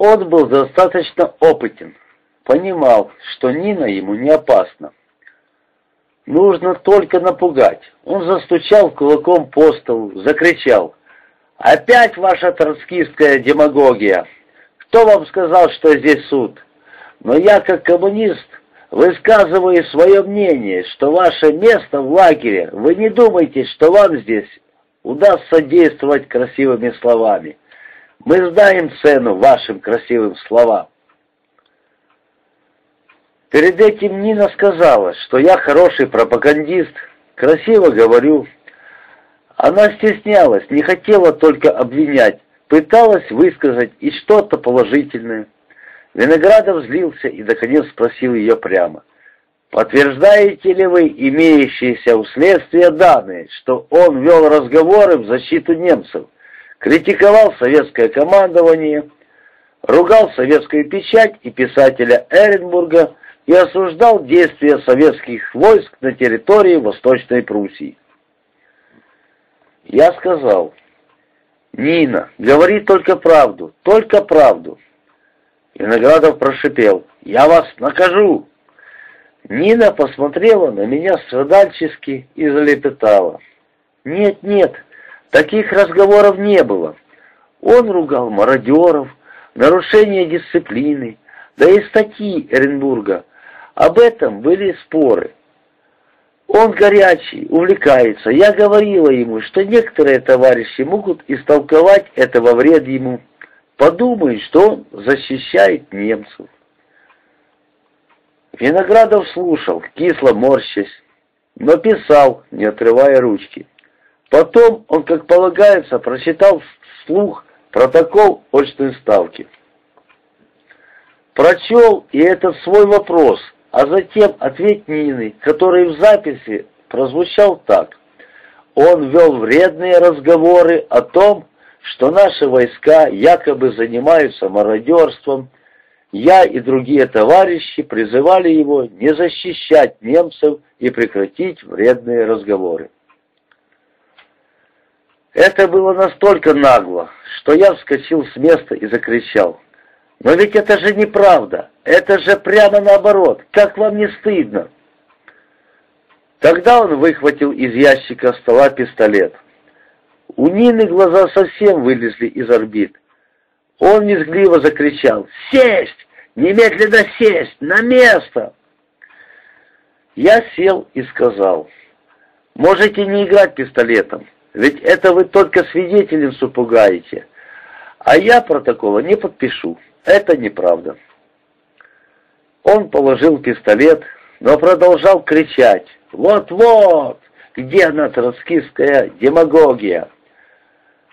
он был достаточно опытен, понимал, что Нина ему не опасна. Нужно только напугать. Он застучал кулаком по столу, закричал. «Опять ваша троцкистская демагогия! Кто вам сказал, что здесь суд? Но я, как коммунист, высказываю свое мнение, что ваше место в лагере. Вы не думайте, что вам здесь удастся действовать красивыми словами. Мы знаем цену вашим красивым словам. Перед этим Нина сказала, что я хороший пропагандист, красиво говорю. Она стеснялась, не хотела только обвинять, пыталась высказать и что-то положительное. Виноградов злился и, наконец, спросил ее прямо. «Подтверждаете ли вы имеющиеся у следствия данные, что он вел разговоры в защиту немцев, критиковал советское командование, ругал советскую печать и писателя Эренбурга и осуждал действия советских войск на территории Восточной Пруссии?» Я сказал, «Нина, говори только правду, только правду». Виноградов прошипел. «Я вас накажу!» Нина посмотрела на меня страдальчески и залепетала. «Нет, нет, таких разговоров не было. Он ругал мародеров, нарушение дисциплины, да и статьи Эренбурга. Об этом были споры. Он горячий, увлекается. Я говорила ему, что некоторые товарищи могут истолковать это во вред ему подумает, что он защищает немцев. Виноградов слушал, кисло морщась, но писал, не отрывая ручки. Потом он, как полагается, прочитал вслух протокол очной ставки. Прочел и этот свой вопрос, а затем ответ Нины, который в записи прозвучал так. Он вел вредные разговоры о том, что наши войска якобы занимаются мародерством, я и другие товарищи призывали его не защищать немцев и прекратить вредные разговоры. Это было настолько нагло, что я вскочил с места и закричал. «Но ведь это же неправда! Это же прямо наоборот! Как вам не стыдно?» Тогда он выхватил из ящика стола пистолет. У Нины глаза совсем вылезли из орбит. Он визгливо закричал «Сесть! Немедленно сесть! На место!» Я сел и сказал «Можете не играть пистолетом, ведь это вы только свидетельницу пугаете, а я протокола не подпишу, это неправда». Он положил пистолет, но продолжал кричать «Вот-вот! Где она, троцкистская демагогия?»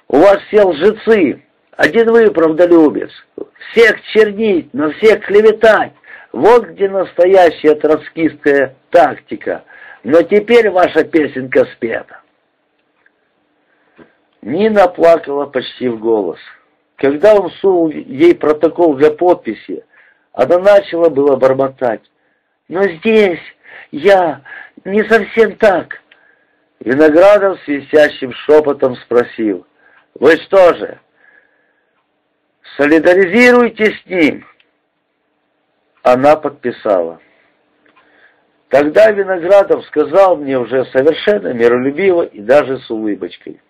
У вас все лжецы, один вы правдолюбец. Всех чернить, на всех клеветать. Вот где настоящая троцкистская тактика. Но теперь ваша песенка спета. Нина плакала почти в голос. Когда он сунул ей протокол для подписи, она начала было бормотать. «Но здесь я не совсем так». Виноградов свистящим шепотом спросил. Вы что же, солидаризируйтесь с ним? Она подписала. Тогда Виноградов сказал мне уже совершенно миролюбиво и даже с улыбочкой.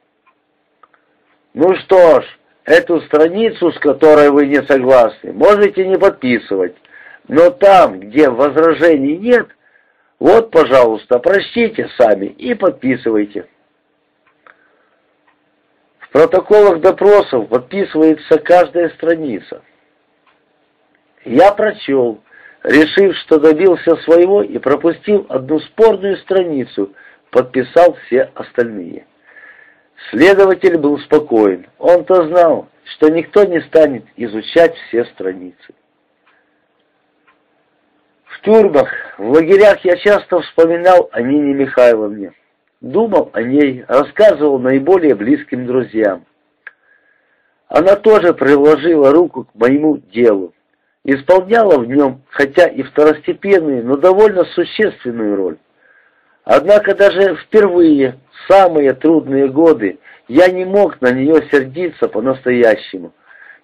Ну что ж, эту страницу, с которой вы не согласны, можете не подписывать. Но там, где возражений нет, вот, пожалуйста, прочтите сами и подписывайте. В протоколах допросов подписывается каждая страница. Я прочел, решив, что добился своего и пропустил одну спорную страницу, подписал все остальные. Следователь был спокоен. Он-то знал, что никто не станет изучать все страницы. В тюрьмах, в лагерях я часто вспоминал о Нине Михайловне. Думал о ней, рассказывал наиболее близким друзьям. Она тоже приложила руку к моему делу, исполняла в нем, хотя и второстепенную, но довольно существенную роль. Однако даже впервые, самые трудные годы, я не мог на нее сердиться по-настоящему.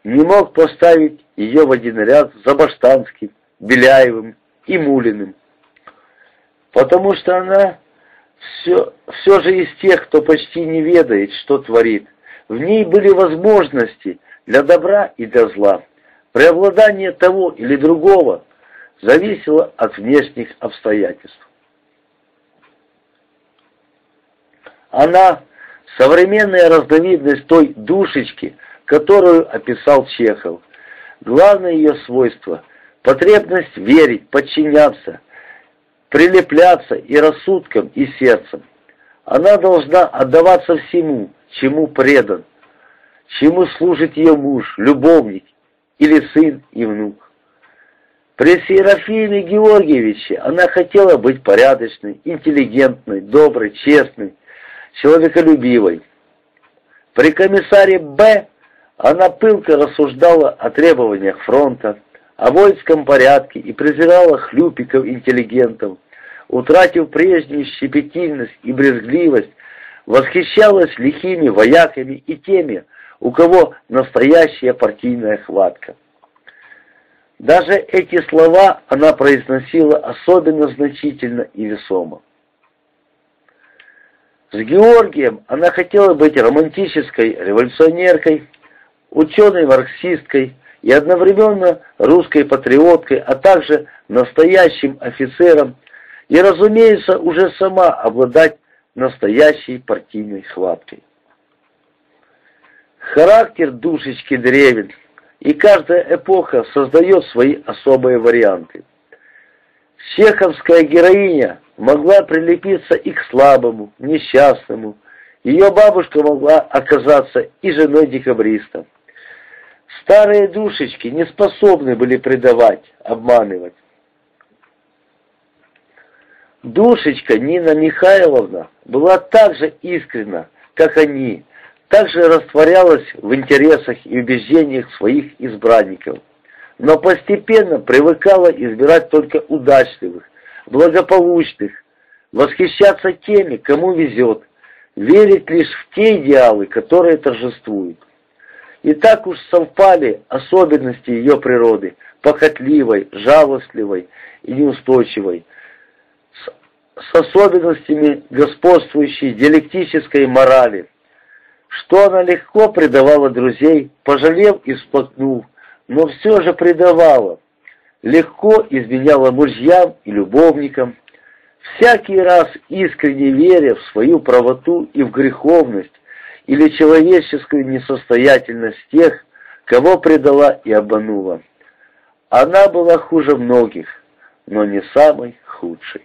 не мог поставить ее в один ряд с Забаштанским, Беляевым и Мулиным, потому что она все, все же из тех, кто почти не ведает, что творит. В ней были возможности для добра и для зла. Преобладание того или другого зависело от внешних обстоятельств. Она — современная разновидность той душечки, которую описал Чехов. Главное ее свойство — потребность верить, подчиняться, прилепляться и рассудком, и сердцем. Она должна отдаваться всему, чему предан, чему служит ее муж, любовник или сын и внук. При Серафиме Георгиевиче она хотела быть порядочной, интеллигентной, доброй, честной, человеколюбивой. При комиссаре Б. она пылко рассуждала о требованиях фронта, о воинском порядке и презирала хлюпиков-интеллигентов, утратив прежнюю щепетильность и брезгливость, восхищалась лихими вояками и теми, у кого настоящая партийная хватка. Даже эти слова она произносила особенно значительно и весомо. С Георгием она хотела быть романтической революционеркой, ученой-марксисткой и одновременно русской патриоткой, а также настоящим офицером и, разумеется, уже сама обладать настоящей партийной хваткой. Характер душечки древен, и каждая эпоха создает свои особые варианты. Чеховская героиня могла прилепиться и к слабому, несчастному. Ее бабушка могла оказаться и женой декабриста. Старые душечки не способны были предавать, обманывать. Душечка Нина Михайловна была так же искренна, как они, так же растворялась в интересах и убеждениях своих избранников, но постепенно привыкала избирать только удачливых, благополучных, восхищаться теми, кому везет, верить лишь в те идеалы, которые торжествуют. И так уж совпали особенности ее природы, похотливой, жалостливой и неустойчивой, с, с особенностями господствующей диалектической морали, что она легко предавала друзей, пожалев и всплакнув, но все же предавала, легко изменяла мужьям и любовникам, всякий раз искренне веря в свою правоту и в греховность или человеческую несостоятельность тех, кого предала и обманула. Она была хуже многих, но не самой худшей.